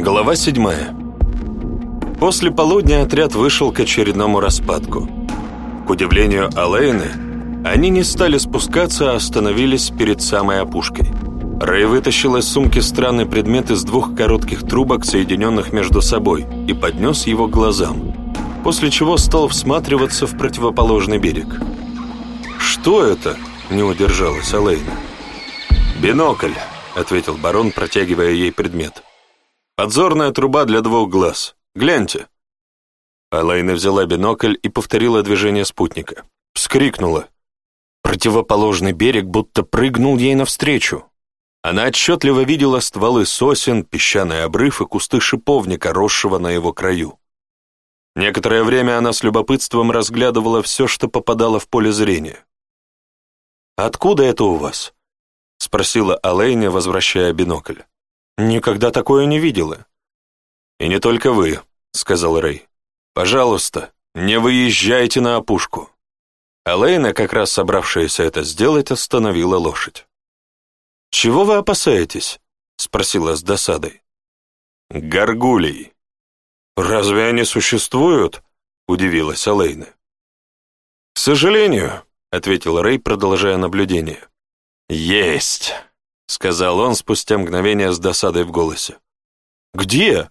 Глава 7. После полудня отряд вышел к очередному распадку. К удивлению Алэйны, они не стали спускаться, а остановились перед самой опушкой. Рэй вытащил из сумки странный предмет из двух коротких трубок, соединенных между собой, и поднес его к глазам, после чего стал всматриваться в противоположный берег. «Что это?» – не удержалась Алэйна. «Бинокль», – ответил барон, протягивая ей предмет. Подзорная труба для двух глаз. Гляньте!» Алайна взяла бинокль и повторила движение спутника. Вскрикнула. Противоположный берег будто прыгнул ей навстречу. Она отчетливо видела стволы сосен, песчаные обрыв и кусты шиповника, росшего на его краю. Некоторое время она с любопытством разглядывала все, что попадало в поле зрения. «Откуда это у вас?» — спросила Алэйня, возвращая бинокль. Никогда такое не видела. И не только вы, сказал Рэй. Пожалуйста, не выезжайте на опушку. Элейна, как раз собравшаяся это сделать, остановила лошадь. «Чего вы опасаетесь?» — спросила с досадой. «Горгулей». «Разве они существуют?» — удивилась Элейна. «К сожалению», — ответил Рэй, продолжая наблюдение. «Есть!» — сказал он спустя мгновение с досадой в голосе. «Где?»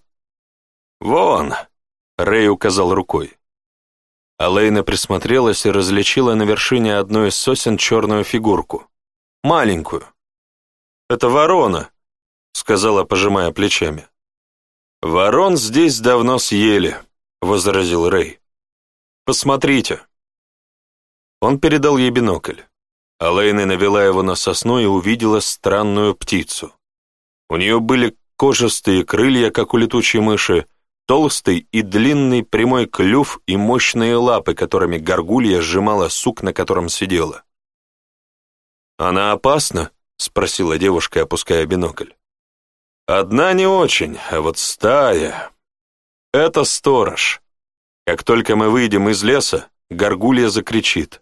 «Вон!» — Рэй указал рукой. Алейна присмотрелась и различила на вершине одной из сосен черную фигурку. Маленькую. «Это ворона», — сказала, пожимая плечами. «Ворон здесь давно съели», — возразил Рэй. «Посмотрите». Он передал ей бинокль. Алэйна навела его на сосну и увидела странную птицу. У нее были кожистые крылья, как у летучей мыши, толстый и длинный прямой клюв и мощные лапы, которыми горгулья сжимала сук, на котором сидела. «Она опасна?» — спросила девушка, опуская бинокль. «Одна не очень, а вот стая...» «Это сторож. Как только мы выйдем из леса, горгулья закричит.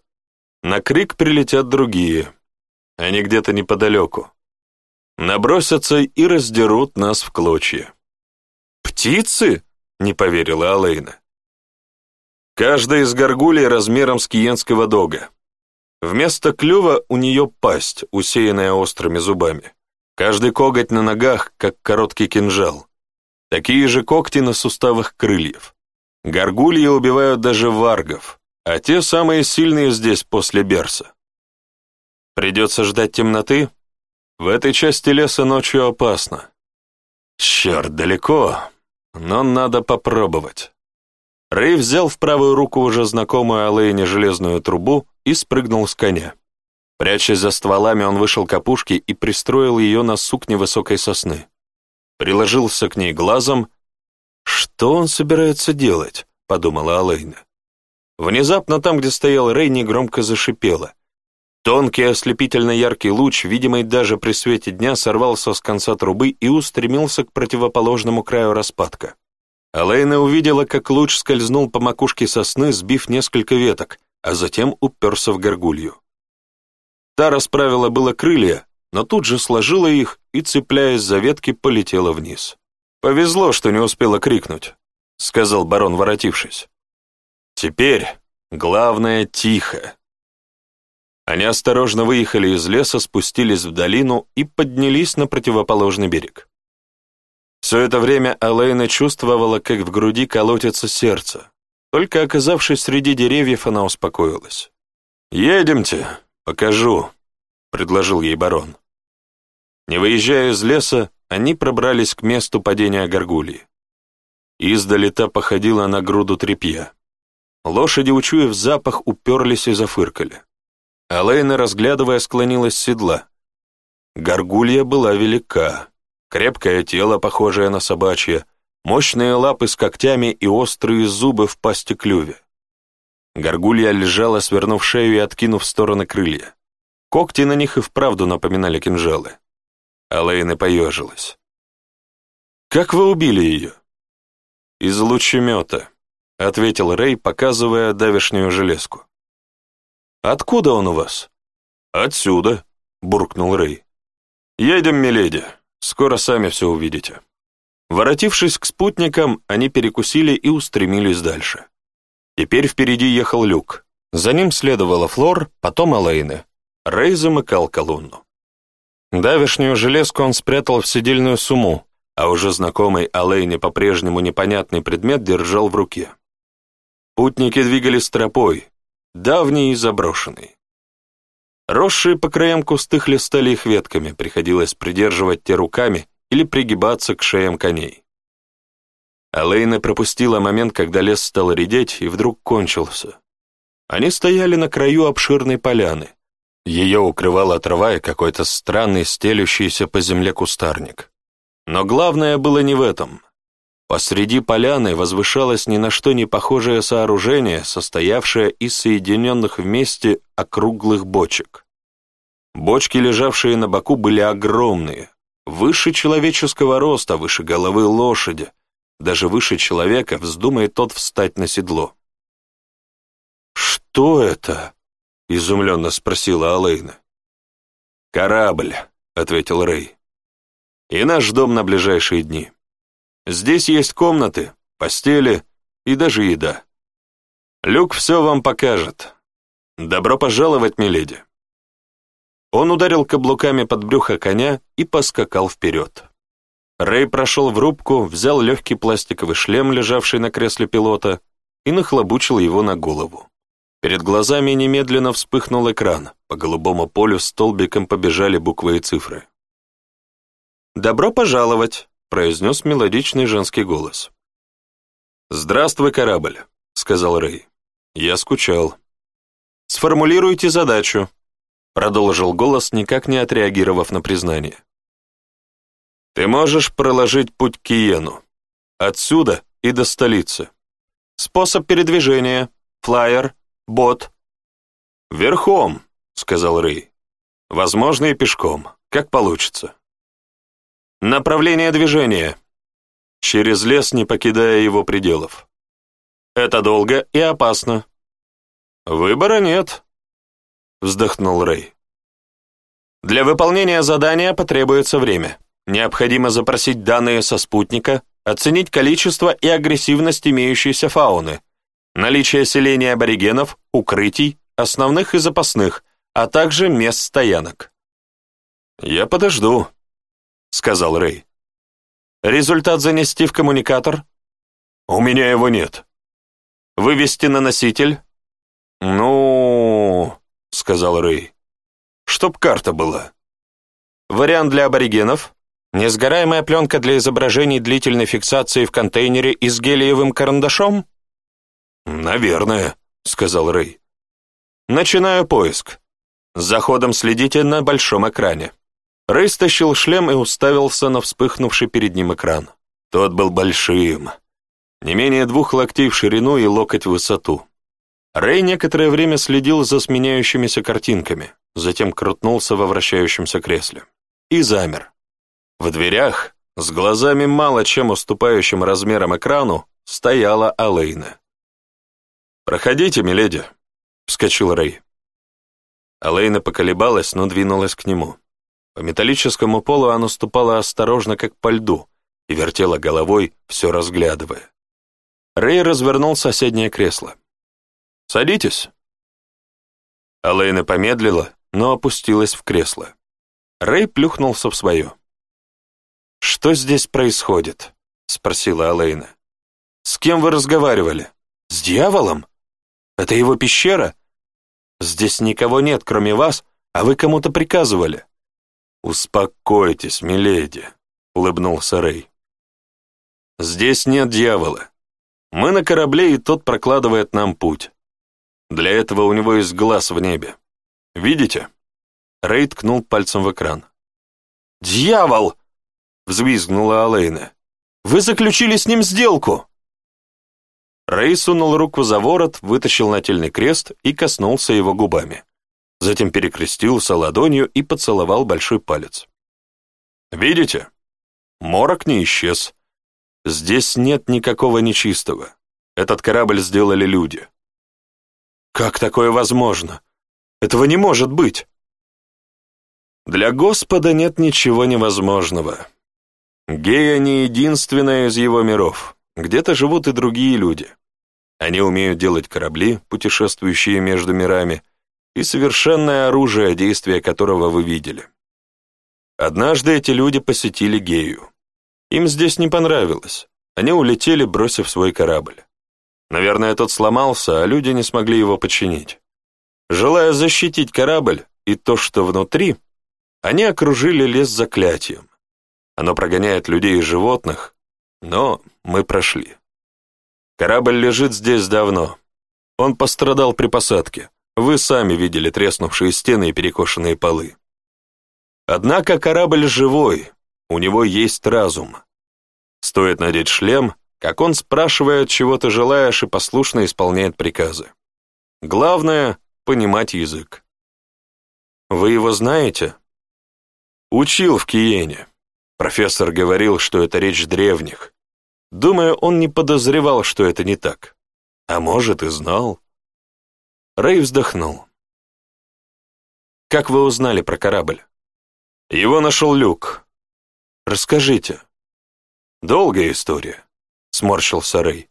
На крик прилетят другие. Они где-то неподалеку. Набросятся и раздерут нас в клочья. «Птицы?» — не поверила Алейна. Каждая из горгулей размером с киенского дога. Вместо клюва у нее пасть, усеянная острыми зубами. Каждый коготь на ногах, как короткий кинжал. Такие же когти на суставах крыльев. Горгульи убивают даже варгов а те самые сильные здесь после Берса. Придется ждать темноты? В этой части леса ночью опасно. Черт, далеко, но надо попробовать. Рэй взял в правую руку уже знакомую Алэйне железную трубу и спрыгнул с коня. Прячась за стволами, он вышел к опушке и пристроил ее на сук невысокой сосны. Приложился к ней глазом. «Что он собирается делать?» — подумала Алэйна. Внезапно там, где стоял Рейни, громко зашипело. Тонкий ослепительно яркий луч, видимый даже при свете дня, сорвался с конца трубы и устремился к противоположному краю распадка. Алейна увидела, как луч скользнул по макушке сосны, сбив несколько веток, а затем уперся в горгулью. Та расправила было крылья, но тут же сложила их и, цепляясь за ветки, полетела вниз. «Повезло, что не успела крикнуть», — сказал барон, воротившись. Теперь главное тихо. Они осторожно выехали из леса, спустились в долину и поднялись на противоположный берег. Все это время Алэйна чувствовала, как в груди колотится сердце. Только оказавшись среди деревьев, она успокоилась. «Едемте, покажу», — предложил ей барон. Не выезжая из леса, они пробрались к месту падения горгульи. Издали та походила на груду тряпья. Лошади, учуяв запах, уперлись и зафыркали. Алейна, разглядывая, склонилась с седла. Горгулья была велика. Крепкое тело, похожее на собачье, мощные лапы с когтями и острые зубы в пасти клюве. Горгулья лежала, свернув шею и откинув в стороны крылья. Когти на них и вправду напоминали кинжалы. Алэйна поежилась. «Как вы убили ее?» «Из лучемета», — ответил Рэй, показывая давешнюю железку. «Откуда он у вас?» «Отсюда», — буркнул Рэй. «Едем, миледи, скоро сами все увидите». Воротившись к спутникам, они перекусили и устремились дальше. Теперь впереди ехал Люк. За ним следовала Флор, потом Алэйны. Рэй замыкал колонну. Давешнюю железку он спрятал в сидельную сумму, а уже знакомый Алэйне по-прежнему непонятный предмет держал в руке. Путники двигались тропой, давней и заброшенной. Росшие по краям кусты хлестали их ветками, приходилось придерживать те руками или пригибаться к шеям коней. Алейна пропустила момент, когда лес стал редеть и вдруг кончился. Они стояли на краю обширной поляны. Ее укрывала трава и какой-то странный стелющийся по земле кустарник. Но главное было не в этом. Посреди поляны возвышалось ни на что не похожее сооружение, состоявшее из соединенных вместе округлых бочек. Бочки, лежавшие на боку, были огромные, выше человеческого роста, выше головы лошади, даже выше человека, вздумает тот встать на седло. «Что это?» — изумленно спросила Алэйна. «Корабль», — ответил Рэй. «И наш дом на ближайшие дни». Здесь есть комнаты, постели и даже еда. Люк все вам покажет. Добро пожаловать, миледи. Он ударил каблуками под брюхо коня и поскакал вперед. Рэй прошел в рубку, взял легкий пластиковый шлем, лежавший на кресле пилота, и нахлобучил его на голову. Перед глазами немедленно вспыхнул экран, по голубому полю столбиком побежали буквы и цифры. «Добро пожаловать!» — произнес мелодичный женский голос. «Здравствуй, корабль», — сказал Рэй. «Я скучал». «Сформулируйте задачу», — продолжил голос, никак не отреагировав на признание. «Ты можешь проложить путь к Киену. Отсюда и до столицы. Способ передвижения, флайер, бот». «Верхом», — сказал Рэй. «Возможно, и пешком, как получится». Направление движения. Через лес, не покидая его пределов. Это долго и опасно. Выбора нет, вздохнул Рэй. Для выполнения задания потребуется время. Необходимо запросить данные со спутника, оценить количество и агрессивность имеющейся фауны, наличие селения аборигенов, укрытий, основных и запасных, а также мест стоянок. «Я подожду», сказал Рэй. «Результат занести в коммуникатор?» «У меня его нет». «Вывести на носитель?» «Ну...» — сказал Рэй. «Чтоб карта была». «Вариант для аборигенов?» «Несгораемая пленка для изображений длительной фиксации в контейнере и с гелиевым карандашом?» «Наверное», — сказал Рэй. «Начинаю поиск. За ходом следите на большом экране». Рэй стащил шлем и уставился на вспыхнувший перед ним экран. Тот был большим. Не менее двух локтей в ширину и локоть в высоту. Рэй некоторое время следил за сменяющимися картинками, затем крутнулся во вращающемся кресле. И замер. В дверях, с глазами мало чем уступающим размером экрану, стояла Алэйна. «Проходите, миледи», — вскочил Рэй. Алэйна поколебалась, но двинулась к нему. По металлическому полу она ступала осторожно, как по льду, и вертела головой, все разглядывая. Рэй развернул соседнее кресло. «Садитесь». Алэйна помедлила, но опустилась в кресло. Рэй плюхнулся в свое. «Что здесь происходит?» — спросила Алэйна. «С кем вы разговаривали? С дьяволом? Это его пещера? Здесь никого нет, кроме вас, а вы кому-то приказывали». «Успокойтесь, миледи», — улыбнулся Рэй. «Здесь нет дьявола. Мы на корабле, и тот прокладывает нам путь. Для этого у него есть глаз в небе. Видите?» Рэй ткнул пальцем в экран. «Дьявол!» — взвизгнула Алэйна. «Вы заключили с ним сделку!» Рэй сунул руку за ворот, вытащил нательный крест и коснулся его губами затем перекрестился ладонью и поцеловал большой палец. «Видите? Морок не исчез. Здесь нет никакого нечистого. Этот корабль сделали люди». «Как такое возможно? Этого не может быть!» «Для Господа нет ничего невозможного. Гея не единственная из его миров. Где-то живут и другие люди. Они умеют делать корабли, путешествующие между мирами, — и совершенное оружие, действия которого вы видели. Однажды эти люди посетили Гею. Им здесь не понравилось. Они улетели, бросив свой корабль. Наверное, тот сломался, а люди не смогли его починить. Желая защитить корабль и то, что внутри, они окружили лес заклятием. Оно прогоняет людей и животных, но мы прошли. Корабль лежит здесь давно. Он пострадал при посадке. Вы сами видели треснувшие стены и перекошенные полы. Однако корабль живой, у него есть разум. Стоит надеть шлем, как он спрашивает, чего ты желаешь, и послушно исполняет приказы. Главное — понимать язык. Вы его знаете? Учил в Киене. Профессор говорил, что это речь древних. Думаю, он не подозревал, что это не так. А может, и знал. Рэй вздохнул. «Как вы узнали про корабль?» «Его нашел Люк». «Расскажите». «Долгая история», — сморщился Рэй.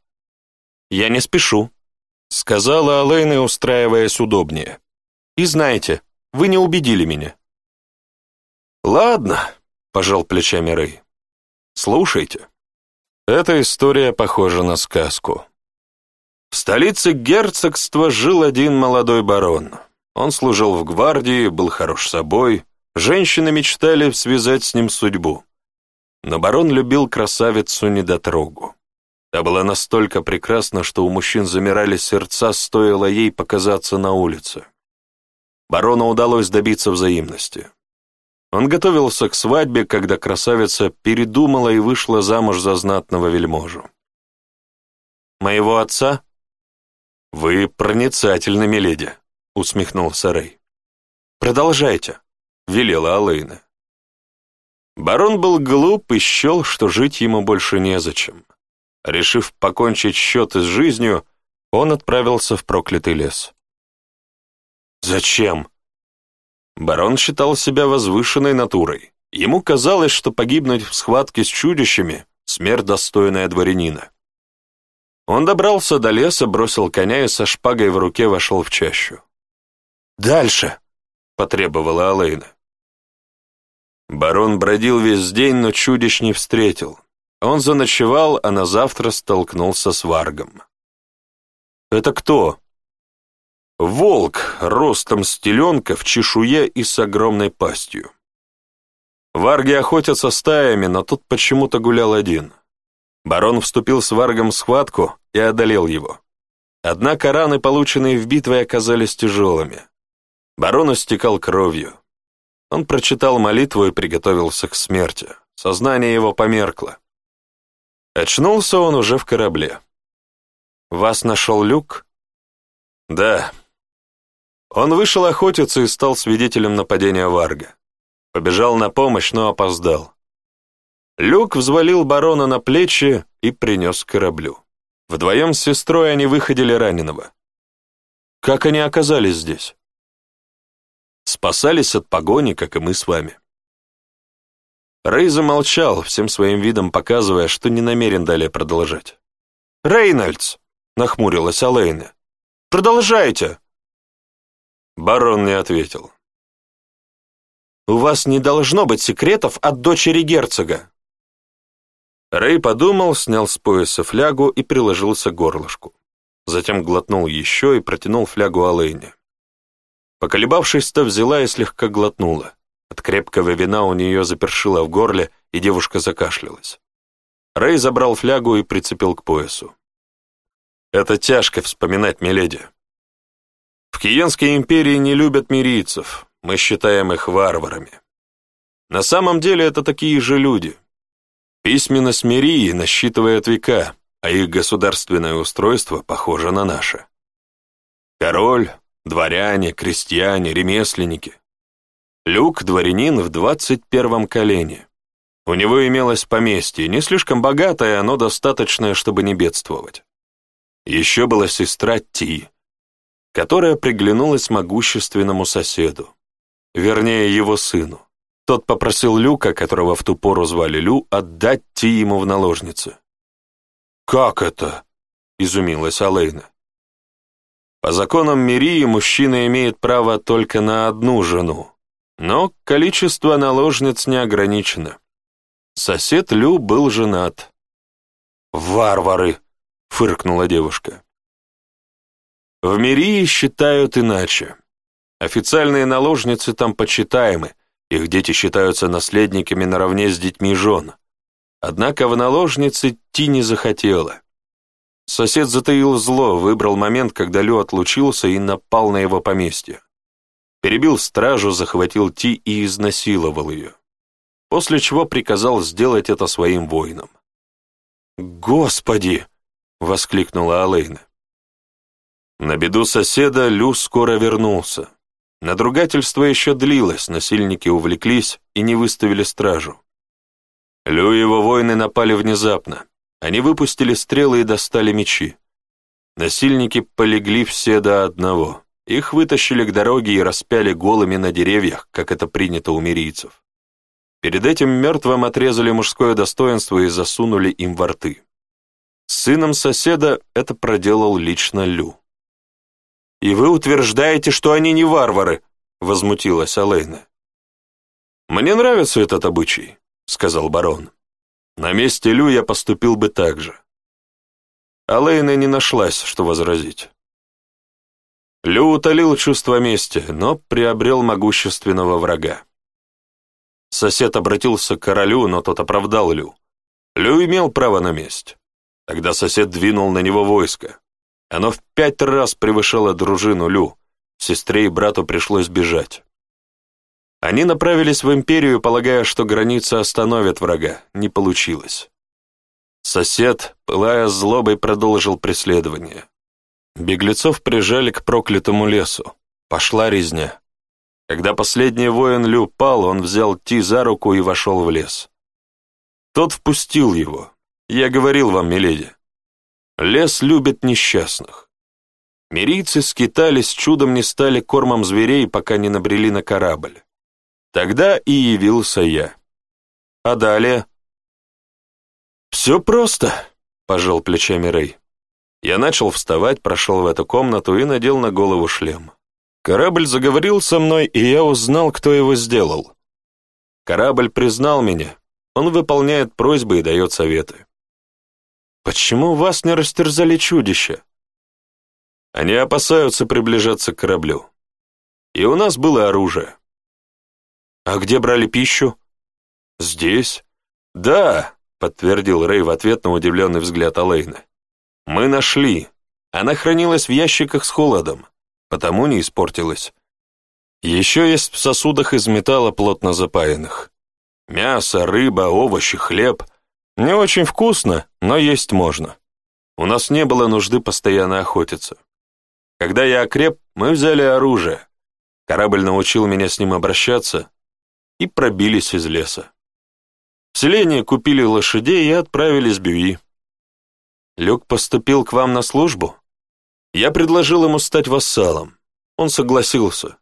«Я не спешу», — сказала Алэйна, устраиваясь удобнее. «И знаете, вы не убедили меня». «Ладно», — пожал плечами Рэй. «Слушайте. Эта история похожа на сказку». В столице герцогства жил один молодой барон. Он служил в гвардии, был хорош собой, женщины мечтали связать с ним судьбу. Но барон любил красавицу-недотрогу. Та была настолько прекрасна, что у мужчин замирали сердца, стоило ей показаться на улице. Барону удалось добиться взаимности. Он готовился к свадьбе, когда красавица передумала и вышла замуж за знатного вельможу. «Моего отца?» «Вы проницательны, миледи», — усмехнулся Рэй. «Продолжайте», — велела Алэйна. Барон был глуп и счел, что жить ему больше незачем. Решив покончить счеты с жизнью, он отправился в проклятый лес. «Зачем?» Барон считал себя возвышенной натурой. Ему казалось, что погибнуть в схватке с чудищами — смерть, достойная дворянина. Он добрался до леса, бросил коня и со шпагой в руке вошел в чащу. «Дальше!» — потребовала Алейна. Барон бродил весь день, но чудищ не встретил. Он заночевал, а на завтра столкнулся с Варгом. «Это кто?» «Волк, ростом стеленка, в чешуе и с огромной пастью». Варги охотятся стаями, но тут почему-то гулял один — Барон вступил с Варгом в схватку и одолел его. Однако раны, полученные в битве, оказались тяжелыми. Барон истекал кровью. Он прочитал молитву и приготовился к смерти. Сознание его померкло. Очнулся он уже в корабле. «Вас нашел Люк?» «Да». Он вышел охотиться и стал свидетелем нападения Варга. Побежал на помощь, но опоздал. Люк взвалил барона на плечи и принес к кораблю. Вдвоем с сестрой они выходили раненого. Как они оказались здесь? Спасались от погони, как и мы с вами. Рэй замолчал, всем своим видом показывая, что не намерен далее продолжать. «Рейнольдс!» — нахмурилась Алэйна. «Продолжайте!» Барон не ответил. «У вас не должно быть секретов от дочери герцога», Рэй подумал, снял с пояса флягу и приложился к горлышку. Затем глотнул еще и протянул флягу Алэйне. Поколебавшись-то взяла и слегка глотнула. От крепкого вина у нее запершило в горле, и девушка закашлялась. Рэй забрал флягу и прицепил к поясу. «Это тяжко вспоминать, миледи. В Киенской империи не любят мирийцев, мы считаем их варварами. На самом деле это такие же люди, Письменность Мерии насчитывает века, а их государственное устройство похоже на наше. Король, дворяне, крестьяне, ремесленники. Люк – дворянин в двадцать первом колене. У него имелось поместье, не слишком богатое, но достаточное, чтобы не бедствовать. Еще была сестра Ти, которая приглянулась могущественному соседу, вернее, его сыну. Тот попросил Люка, которого в ту пору звали Лю, отдать Ти ему в наложницу. «Как это?» — изумилась Алейна. По законам Мирии мужчина имеет право только на одну жену, но количество наложниц не ограничено. Сосед Лю был женат. «Варвары!» — фыркнула девушка. В Мирии считают иначе. Официальные наложницы там почитаемы — их дети считаются наследниками наравне с детьми жен. Однако в наложницы идти не захотела. Сосед затаил зло, выбрал момент, когда Лю отлучился и напал на его поместье. Перебил стражу, захватил Ти и изнасиловал ее. После чего приказал сделать это своим воинам. «Господи!» — воскликнула Алейна. На беду соседа Лю скоро вернулся. Надругательство еще длилось, насильники увлеклись и не выставили стражу. Лю и его воины напали внезапно. Они выпустили стрелы и достали мечи. Насильники полегли все до одного. Их вытащили к дороге и распяли голыми на деревьях, как это принято у мирийцев. Перед этим мертвым отрезали мужское достоинство и засунули им во рты. С сыном соседа это проделал лично Лю. «И вы утверждаете, что они не варвары», — возмутилась Алейна. «Мне нравится этот обычай», — сказал барон. «На месте Лю я поступил бы так же». Алейна не нашлась, что возразить. Лю утолил чувство мести, но приобрел могущественного врага. Сосед обратился к королю, но тот оправдал Лю. Лю имел право на месть. Тогда сосед двинул на него войско. Оно в пять раз превышало дружину Лю. Сестре и брату пришлось бежать. Они направились в империю, полагая, что граница остановит врага. Не получилось. Сосед, пылая злобой, продолжил преследование. Беглецов прижали к проклятому лесу. Пошла резня. Когда последний воин Лю пал, он взял Ти за руку и вошел в лес. Тот впустил его. Я говорил вам, миледи. Лес любит несчастных. Мирийцы скитались, чудом не стали кормом зверей, пока не набрели на корабль. Тогда и явился я. А далее? «Все просто», — пожал плечами Рэй. Я начал вставать, прошел в эту комнату и надел на голову шлем. Корабль заговорил со мной, и я узнал, кто его сделал. Корабль признал меня. Он выполняет просьбы и дает советы. Почему вас не растерзали чудища? Они опасаются приближаться к кораблю. И у нас было оружие. А где брали пищу? Здесь. Да, подтвердил Рэй в ответ на удивленный взгляд Алейна. Мы нашли. Она хранилась в ящиках с холодом, потому не испортилась. Еще есть в сосудах из металла плотно запаянных. Мясо, рыба, овощи, хлеб — не очень вкусно, но есть можно. У нас не было нужды постоянно охотиться. Когда я окреп, мы взяли оружие. Корабль научил меня с ним обращаться и пробились из леса. В селении купили лошадей и отправились в Бюи. Люк поступил к вам на службу? Я предложил ему стать вассалом. Он согласился.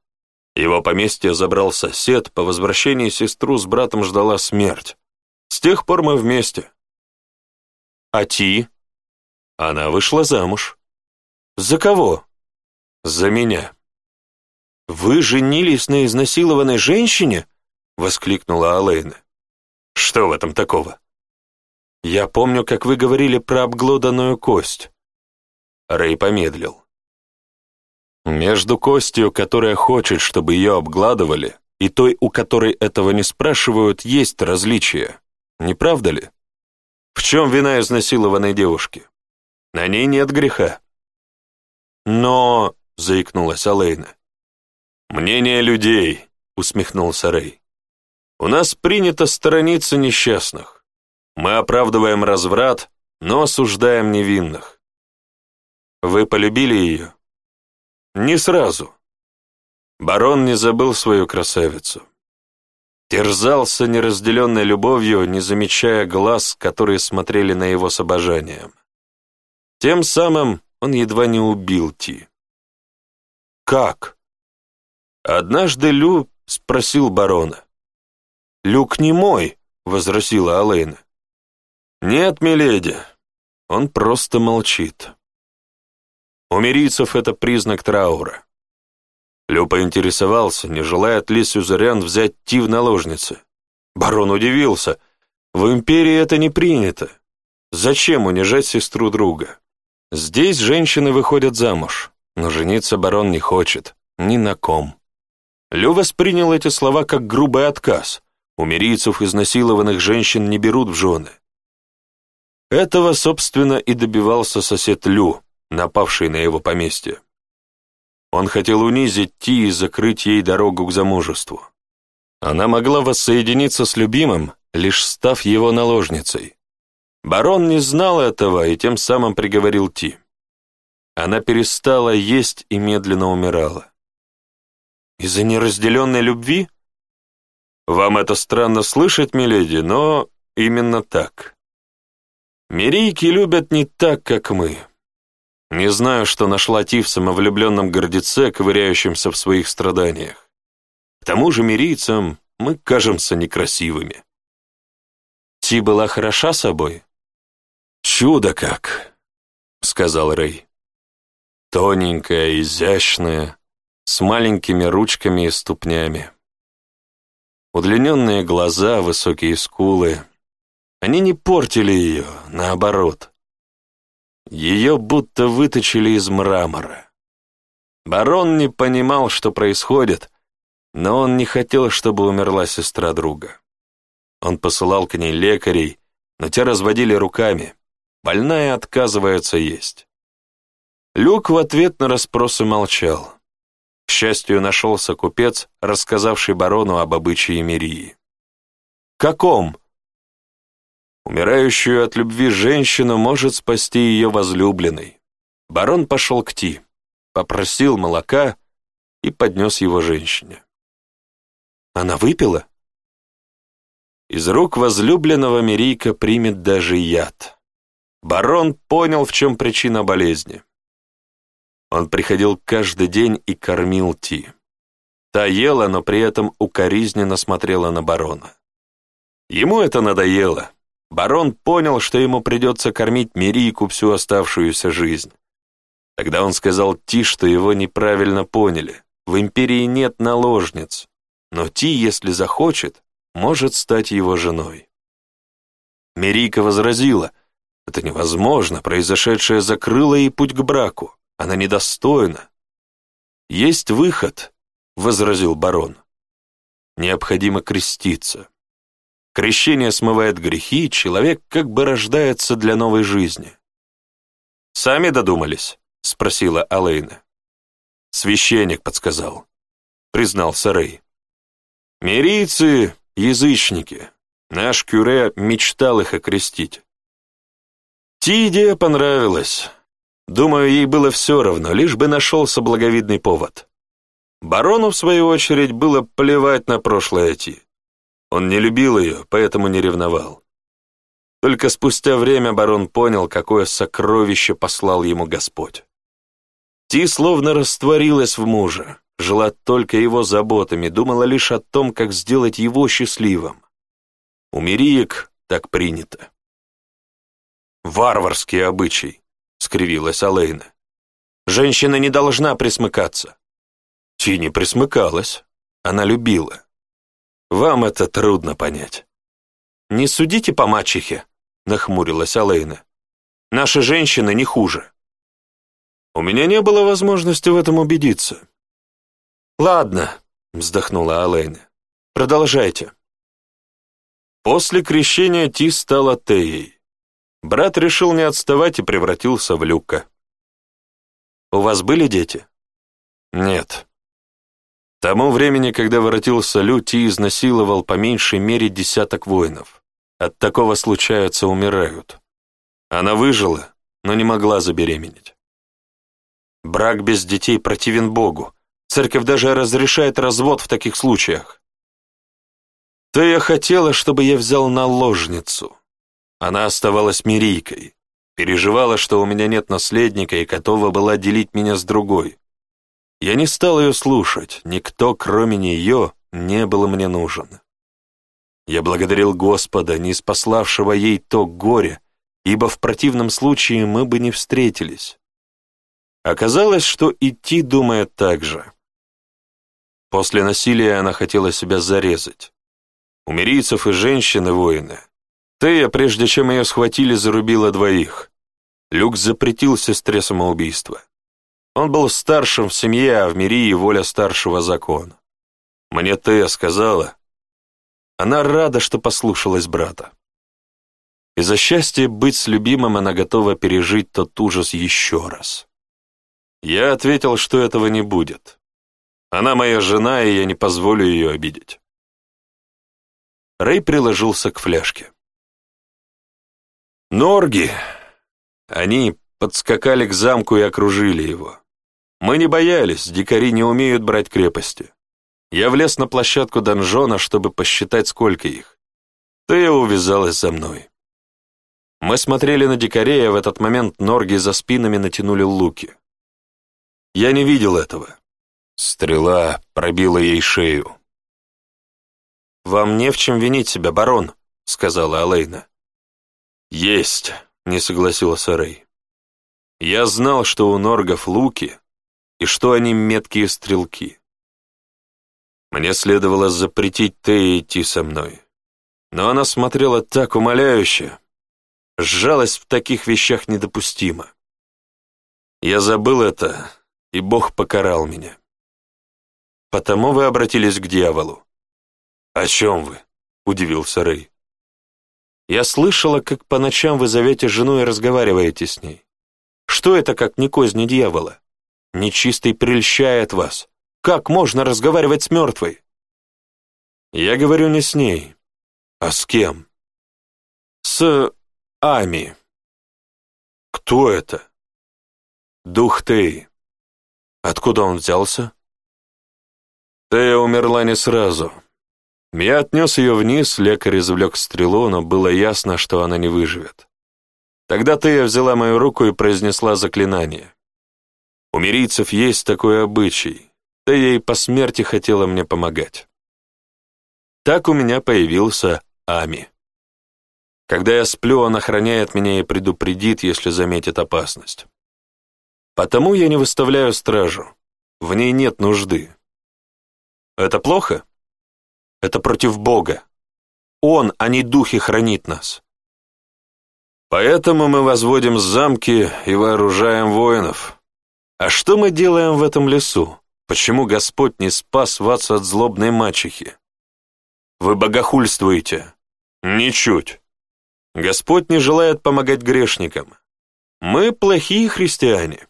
Его поместье забрал сосед, по возвращении сестру с братом ждала смерть. С тех пор мы вместе. А Ти? Она вышла замуж. За кого? За меня. «Вы женились на изнасилованной женщине?» — воскликнула Алэйна. «Что в этом такого?» «Я помню, как вы говорили про обглоданную кость». Рэй помедлил. «Между костью, которая хочет, чтобы ее обгладывали, и той, у которой этого не спрашивают, есть различие не правда ли? В чем вина изнасилованной девушки? На ней нет греха. Но, — заикнулась Алейна. Мнение людей, — усмехнулся Рэй. У нас принято сторониться несчастных. Мы оправдываем разврат, но осуждаем невинных. Вы полюбили ее? Не сразу. Барон не забыл свою красавицу терзался неразделенной любовью, не замечая глаз, которые смотрели на его с обожанием. Тем самым он едва не убил Ти. «Как?» Однажды Лю спросил барона. «Люк не мой», — возразила Алэйна. «Нет, миледи, он просто молчит». У мирийцев это признак траура. Лю поинтересовался, не желает ли сюзерен взять Ти в наложницы. Барон удивился. В империи это не принято. Зачем унижать сестру друга? Здесь женщины выходят замуж, но жениться барон не хочет, ни на ком. Лю воспринял эти слова как грубый отказ. У мирийцев изнасилованных женщин не берут в жены. Этого, собственно, и добивался сосед Лю, напавший на его поместье. Он хотел унизить Ти и закрыть ей дорогу к замужеству. Она могла воссоединиться с любимым, лишь став его наложницей. Барон не знал этого и тем самым приговорил Ти. Она перестала есть и медленно умирала. Из-за неразделенной любви? Вам это странно слышать, миледи, но именно так. Мирийки любят не так, как мы. Не знаю, что нашла Ти в самовлюбленном гордеце, ковыряющемся в своих страданиях. К тому же мирийцам мы кажемся некрасивыми. Ти была хороша собой? Чудо как, сказал Рэй. Тоненькая, изящная, с маленькими ручками и ступнями. Удлиненные глаза, высокие скулы. Они не портили ее, наоборот — ее будто выточили из мрамора. Барон не понимал, что происходит, но он не хотел, чтобы умерла сестра друга. Он посылал к ней лекарей, но те разводили руками. Больная отказывается есть. Люк в ответ на расспросы молчал. К счастью, нашелся купец, рассказавший барону об обычае Мирии. «Каком?» Умирающую от любви женщину может спасти ее возлюбленный. Барон пошел к Ти, попросил молока и поднес его женщине. Она выпила? Из рук возлюбленного Мерийка примет даже яд. Барон понял, в чем причина болезни. Он приходил каждый день и кормил Ти. Та ела, но при этом укоризненно смотрела на барона. Ему это надоело, барон понял, что ему придется кормить Мерику всю оставшуюся жизнь. Тогда он сказал Ти, что его неправильно поняли. В империи нет наложниц, но Ти, если захочет, может стать его женой. Мерика возразила, это невозможно, произошедшее закрыло ей путь к браку, она недостойна. «Есть выход», — возразил барон. «Необходимо креститься». Крещение смывает грехи, человек как бы рождается для новой жизни. «Сами додумались?» — спросила Алейна. «Священник подсказал», — признался Рэй. «Мирийцы — язычники. Наш кюре мечтал их окрестить». Ти идея понравилась. Думаю, ей было все равно, лишь бы нашелся благовидный повод. Барону, в свою очередь, было плевать на прошлое Ти. Он не любил ее, поэтому не ревновал. Только спустя время барон понял, какое сокровище послал ему Господь. Ти словно растворилась в муже, жила только его заботами, думала лишь о том, как сделать его счастливым. У Мириек так принято. «Варварский обычай», — скривилась Алейна. «Женщина не должна присмыкаться». Ти не присмыкалась, она любила. Вам это трудно понять». «Не судите по мачехе», — нахмурилась Алейна. «Наши женщины не хуже». «У меня не было возможности в этом убедиться». «Ладно», — вздохнула Алейна. «Продолжайте». После крещения Ти стал Атеей. Брат решил не отставать и превратился в Люка. «У вас были дети?» «Нет», тому времени, когда воротился Люти, и изнасиловал по меньшей мере десяток воинов. От такого случаются умирают. Она выжила, но не могла забеременеть. Брак без детей противен Богу. Церковь даже разрешает развод в таких случаях. Ты я хотела, чтобы я взял наложницу. Она оставалась мирийкой, переживала, что у меня нет наследника и готова была делить меня с другой. Я не стал ее слушать, никто, кроме нее, не был мне нужен. Я благодарил Господа, не спаславшего ей то горе, ибо в противном случае мы бы не встретились. Оказалось, что идти думает так же. После насилия она хотела себя зарезать. У мирийцев и женщины-воины. Тея, прежде чем ее схватили, зарубила двоих. Люк запретил сестре самоубийство. Он был старшим в семье, а в мире воля старшего закона. «Мне ты сказала?» Она рада, что послушалась брата. И за счастье быть с любимым она готова пережить тот ужас еще раз. Я ответил, что этого не будет. Она моя жена, и я не позволю ее обидеть. Рэй приложился к фляжке. Норги! Они подскакали к замку и окружили его. Мы не боялись, дикари не умеют брать крепости. Я влез на площадку донжона, чтобы посчитать, сколько их. Ты увязалась за мной. Мы смотрели на дикарей, а в этот момент норги за спинами натянули луки. Я не видел этого. Стрела пробила ей шею. «Вам не в чем винить себя, барон», — сказала Алейна. «Есть», — не согласился Рэй. «Я знал, что у норгов луки, и что они меткие стрелки. Мне следовало запретить Тее идти со мной. Но она смотрела так умоляюще. жалость в таких вещах недопустима. Я забыл это, и Бог покарал меня. Потому вы обратились к дьяволу. «О чем вы?» — удивился Рэй. «Я слышала, как по ночам вы зовете жену и разговариваете с ней. Что это, как не козни дьявола?» Нечистый прельщает вас. Как можно разговаривать с мертвой? Я говорю не с ней. А с кем? С Ами. Кто это? Дух Теи. Откуда он взялся? Тея умерла не сразу. Я отнес ее вниз, лекарь извлек стрелу, но было ясно, что она не выживет. Тогда Тея взяла мою руку и произнесла заклинание. У мирийцев есть такой обычай. Да ей по смерти хотела мне помогать. Так у меня появился Ами. Когда я сплю, он охраняет меня и предупредит, если заметит опасность. Потому я не выставляю стражу. В ней нет нужды. Это плохо? Это против Бога. Он, а не духи, хранит нас. Поэтому мы возводим замки и вооружаем воинов. А что мы делаем в этом лесу? Почему Господь не спас вас от злобной мачехи? Вы богохульствуете. Ничуть. Господь не желает помогать грешникам. Мы плохие христиане.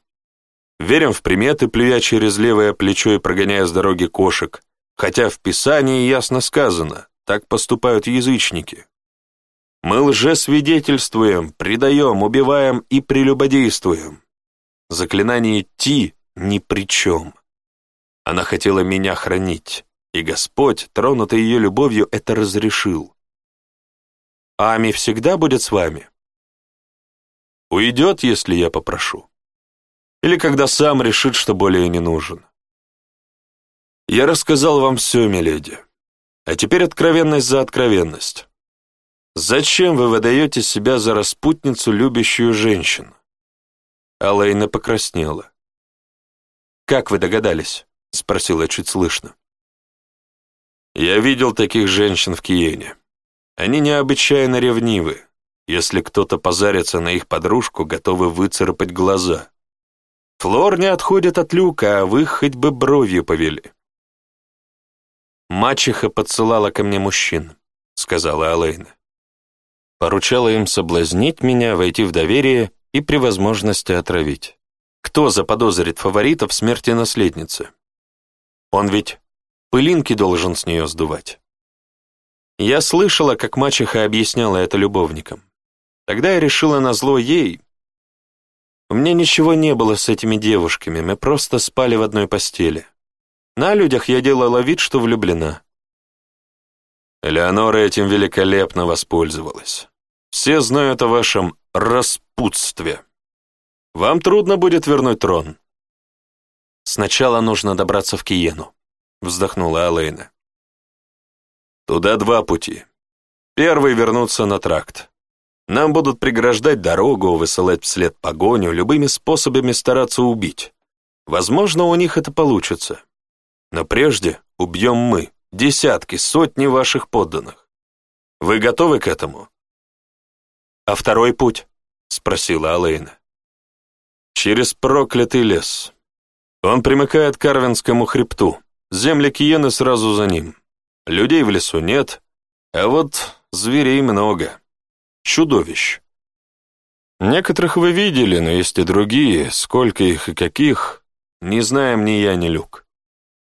Верим в приметы, плюя через левое плечо и прогоняя с дороги кошек, хотя в Писании ясно сказано, так поступают язычники. Мы лжесвидетельствуем, предаем, убиваем и прелюбодействуем. Заклинание Ти ни при чем. Она хотела меня хранить, и Господь, тронутый ее любовью, это разрешил. Ами всегда будет с вами? Уйдет, если я попрошу. Или когда сам решит, что более не нужен. Я рассказал вам все, миледи. А теперь откровенность за откровенность. Зачем вы выдаете себя за распутницу, любящую женщину? Алэйна покраснела. «Как вы догадались?» — спросила чуть слышно. «Я видел таких женщин в Киене. Они необычайно ревнивы. Если кто-то позарится на их подружку, готовы выцарапать глаза. Флор не отходит от люка, а вы хоть бы бровью повели». «Мачеха подсылала ко мне мужчин», — сказала Алэйна. «Поручала им соблазнить меня, войти в доверие и при возможности отравить. Кто заподозрит фаворита в смерти наследницы? Он ведь пылинки должен с нее сдувать. Я слышала, как мачеха объясняла это любовникам. Тогда я решила назло ей. У меня ничего не было с этими девушками, мы просто спали в одной постели. На людях я делала вид, что влюблена. Элеонора этим великолепно воспользовалась. Все знают о вашем расп распутстве. Вам трудно будет вернуть трон». «Сначала нужно добраться в Киену», — вздохнула Алейна. «Туда два пути. Первый — вернуться на тракт. Нам будут преграждать дорогу, высылать вслед погоню, любыми способами стараться убить. Возможно, у них это получится. Но прежде убьем мы, десятки, сотни ваших подданных. Вы готовы к этому? А второй путь? — спросила Алэйна. «Через проклятый лес. Он примыкает к Арвинскому хребту. Земли Киены сразу за ним. Людей в лесу нет, а вот зверей много. Чудовищ. Некоторых вы видели, но есть и другие, сколько их и каких, не знаем ни я, ни Люк.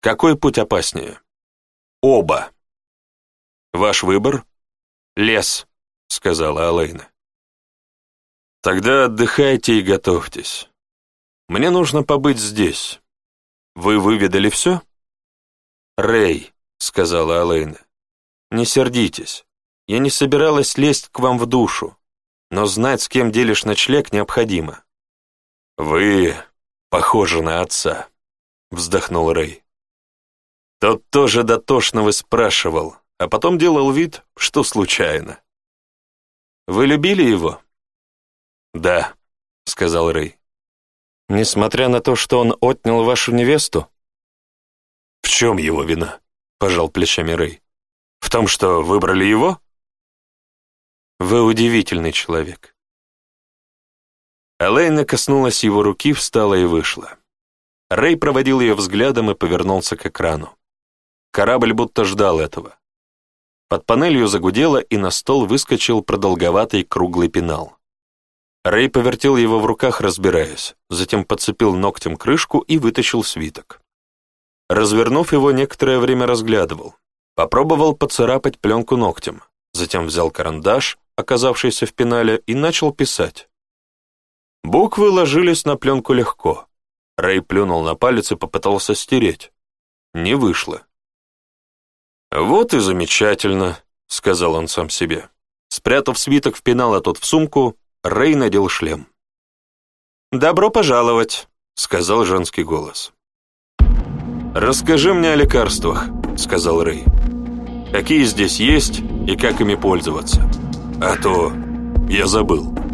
Какой путь опаснее? Оба. Ваш выбор? Лес, сказала Алэйна. Тогда отдыхайте и готовьтесь. Мне нужно побыть здесь. Вы выведали все? Рэй, сказала Алэйна, не сердитесь. Я не собиралась лезть к вам в душу, но знать, с кем делишь ночлег, необходимо. Вы похожи на отца, вздохнул Рэй. Тот тоже дотошно спрашивал, а потом делал вид, что случайно. Вы любили его? «Да», — сказал Рэй. «Несмотря на то, что он отнял вашу невесту?» «В чем его вина?» — пожал плечами Рэй. «В том, что выбрали его?» «Вы удивительный человек». Элейна коснулась его руки, встала и вышла. Рэй проводил ее взглядом и повернулся к экрану. Корабль будто ждал этого. Под панелью загудело, и на стол выскочил продолговатый круглый пенал. Рэй повертел его в руках, разбираясь, затем подцепил ногтем крышку и вытащил свиток. Развернув его, некоторое время разглядывал. Попробовал поцарапать пленку ногтем, затем взял карандаш, оказавшийся в пенале, и начал писать. Буквы ложились на пленку легко. Рэй плюнул на палец и попытался стереть. Не вышло. «Вот и замечательно», — сказал он сам себе. Спрятав свиток в пенал, а тот в сумку, Рэй надел шлем. «Добро пожаловать», — сказал женский голос. «Расскажи мне о лекарствах», — сказал Рэй. «Какие здесь есть и как ими пользоваться? А то я забыл».